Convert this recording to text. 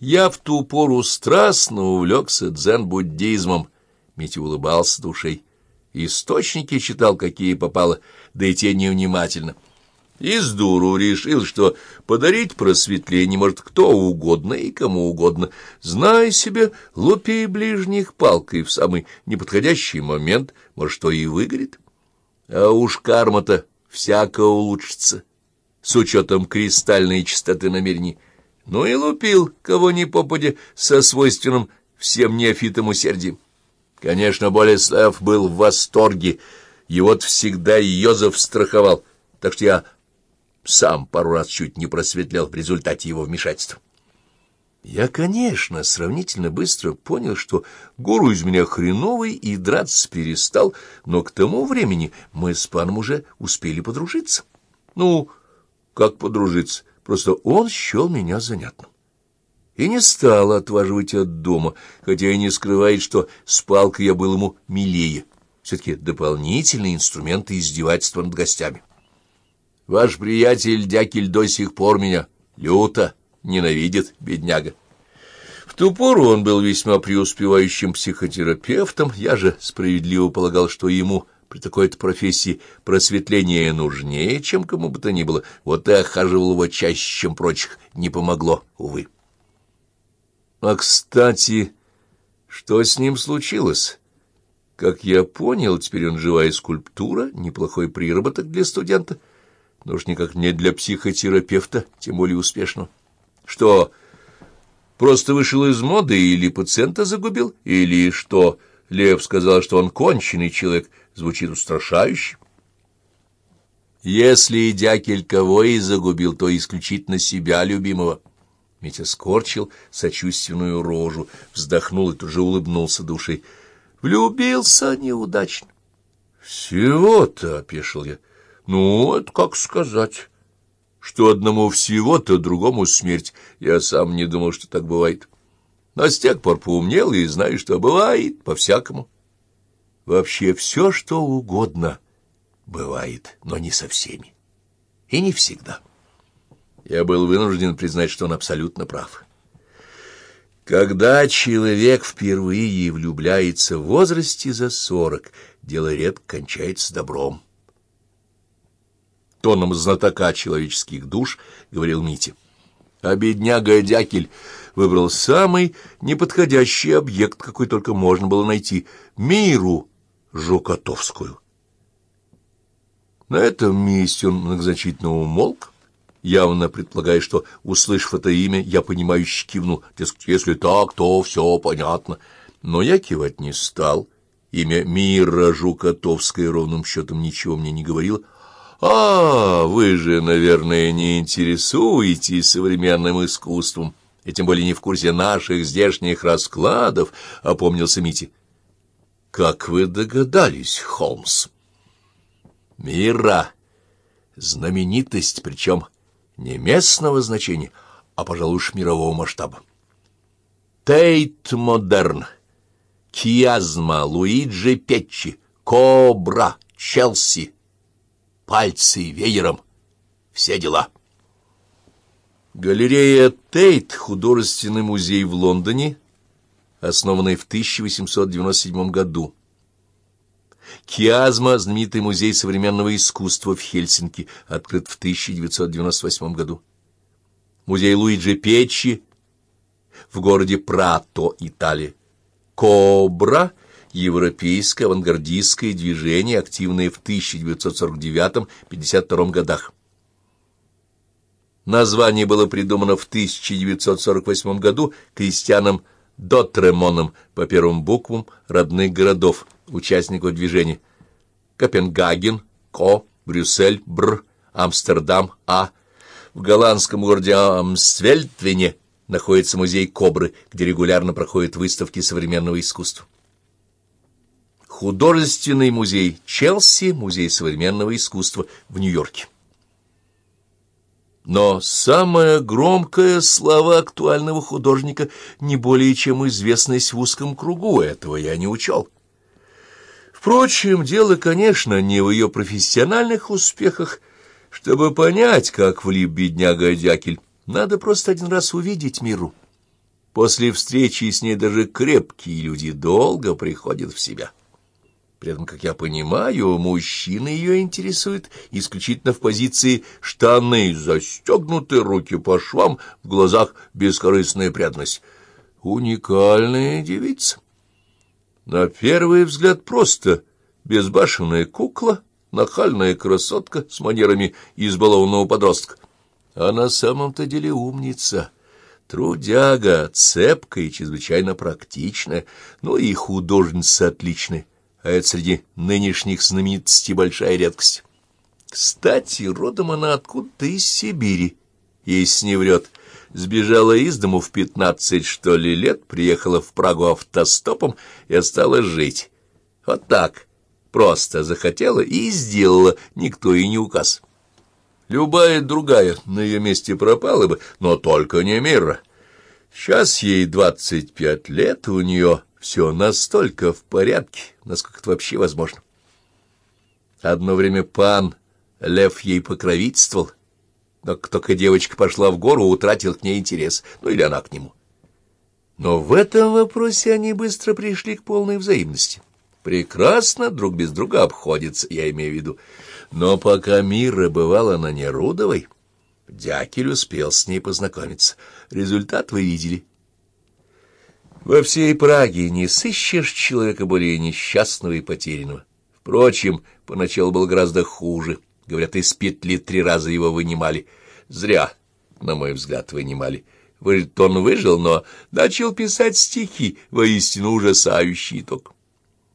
Я в ту пору страстно увлекся дзен-буддизмом. Митя улыбался душей. Источники читал, какие попало, да и те невнимательно. И с дуру решил, что подарить просветление может кто угодно и кому угодно. Знай себе, лупи ближних палкой в самый неподходящий момент, может, что и выгорит. А уж карма-то всяко улучшится, с учетом кристальной чистоты намерений. Ну и лупил, кого ни попадя, со свойственным всем неофитам усердием. Конечно, Болеслав был в восторге, его-то всегда Йозеф страховал, так что я сам пару раз чуть не просветлял в результате его вмешательства. Я, конечно, сравнительно быстро понял, что гуру из меня хреновый и драться перестал, но к тому времени мы с паном уже успели подружиться. Ну, как подружиться? Просто он счел меня занятным. И не стал отваживать от дома, хотя и не скрывает, что с палкой я был ему милее. Все-таки дополнительные инструменты издевательства над гостями. Ваш приятель Дякель до сих пор меня люто ненавидит, бедняга. В ту пору он был весьма преуспевающим психотерапевтом, я же справедливо полагал, что ему при такой-то профессии просветление нужнее, чем кому бы то ни было, вот и охаживал его чаще, чем прочих, не помогло, увы. А, кстати, что с ним случилось? Как я понял, теперь он живая скульптура, неплохой приработок для студента, но уж никак не для психотерапевта, тем более успешного. Что, просто вышел из моды или пациента загубил? Или что, Лев сказал, что он конченый человек, звучит устрашающе? Если Дякель кого и загубил, то исключительно себя любимого. Митя скорчил сочувственную рожу, вздохнул и тут же улыбнулся душей. Влюбился неудачно. «Всего-то», — опешил я, — «ну, это как сказать» что одному всего-то, другому смерть. Я сам не думал, что так бывает. Но с тех пор поумнел и знаю, что бывает по-всякому. Вообще все, что угодно бывает, но не со всеми. И не всегда. Я был вынужден признать, что он абсолютно прав. Когда человек впервые влюбляется в возрасте за сорок, дело редко кончается добром тоном знатока человеческих душ, говорил Митя. А бедняга Дякель выбрал самый неподходящий объект, какой только можно было найти — миру Жукотовскую. На этом месте он многозначительно умолк, явно предполагая, что, услышав это имя, я понимающе кивну. Дескать, если так, то все понятно. Но я кивать не стал. Имя Мира Жукотовская ровным счетом ничего мне не говорило, «А, вы же, наверное, не интересуетесь современным искусством, и тем более не в курсе наших здешних раскладов», — опомнился Мити. «Как вы догадались, Холмс?» «Мира — знаменитость, причем не местного значения, а, пожалуй, уж мирового масштаба. Тейт Модерн, Киазма, Луиджи Петчи, Кобра, Челси — пальцы веером. Все дела. Галерея Тейт, художественный музей в Лондоне, основанный в 1897 году. Киазма, знаменитый музей современного искусства в Хельсинки, открыт в 1998 году. Музей Луиджи Печи в городе Прато, Италия. Кобра — европейское авангардистское движение, активное в 1949-52 годах. Название было придумано в 1948 году крестьянам Дотремоном по первым буквам родных городов, участников движения. Копенгаген, Ко, Брюссель, Бр, Амстердам, А. В голландском городе Амствельтвене находится музей Кобры, где регулярно проходят выставки современного искусства. Художественный музей Челси, музей современного искусства в Нью-Йорке. Но самая громкая слава актуального художника не более чем известность в узком кругу, этого я не учел. Впрочем, дело, конечно, не в ее профессиональных успехах. Чтобы понять, как влип бедняга Дякель, надо просто один раз увидеть миру. После встречи с ней даже крепкие люди долго приходят в себя. При этом, как я понимаю, мужчины ее интересуют исключительно в позиции штаны застегнуты, руки по швам, в глазах бескорыстная преданность. Уникальная девица. На первый взгляд просто безбашенная кукла, нахальная красотка с манерами избалованного подростка. А на самом-то деле умница, трудяга, цепкая и чрезвычайно практичная, ну и художница отличная а это среди нынешних знаменитостей большая редкость. Кстати, родом она откуда-то из Сибири, если не врет. Сбежала из дому в пятнадцать, что ли, лет, приехала в Прагу автостопом и осталась жить. Вот так, просто захотела и сделала, никто и не указ. Любая другая на ее месте пропала бы, но только не Мира. Сейчас ей двадцать пять лет, у нее все настолько в порядке, насколько это вообще возможно. Одно время пан Лев ей покровительствовал, но как только девочка пошла в гору, утратил к ней интерес, ну или она к нему. Но в этом вопросе они быстро пришли к полной взаимности. Прекрасно друг без друга обходятся, я имею в виду. Но пока Мира бывала на Нерудовой, Дякель успел с ней познакомиться. Результат вы видели. Во всей Праге не сыщешь человека более несчастного и потерянного. Впрочем, поначалу был гораздо хуже. Говорят, из петли три раза его вынимали. Зря, на мой взгляд, вынимали. Выжить он выжил, но начал писать стихи, воистину ужасающий итог.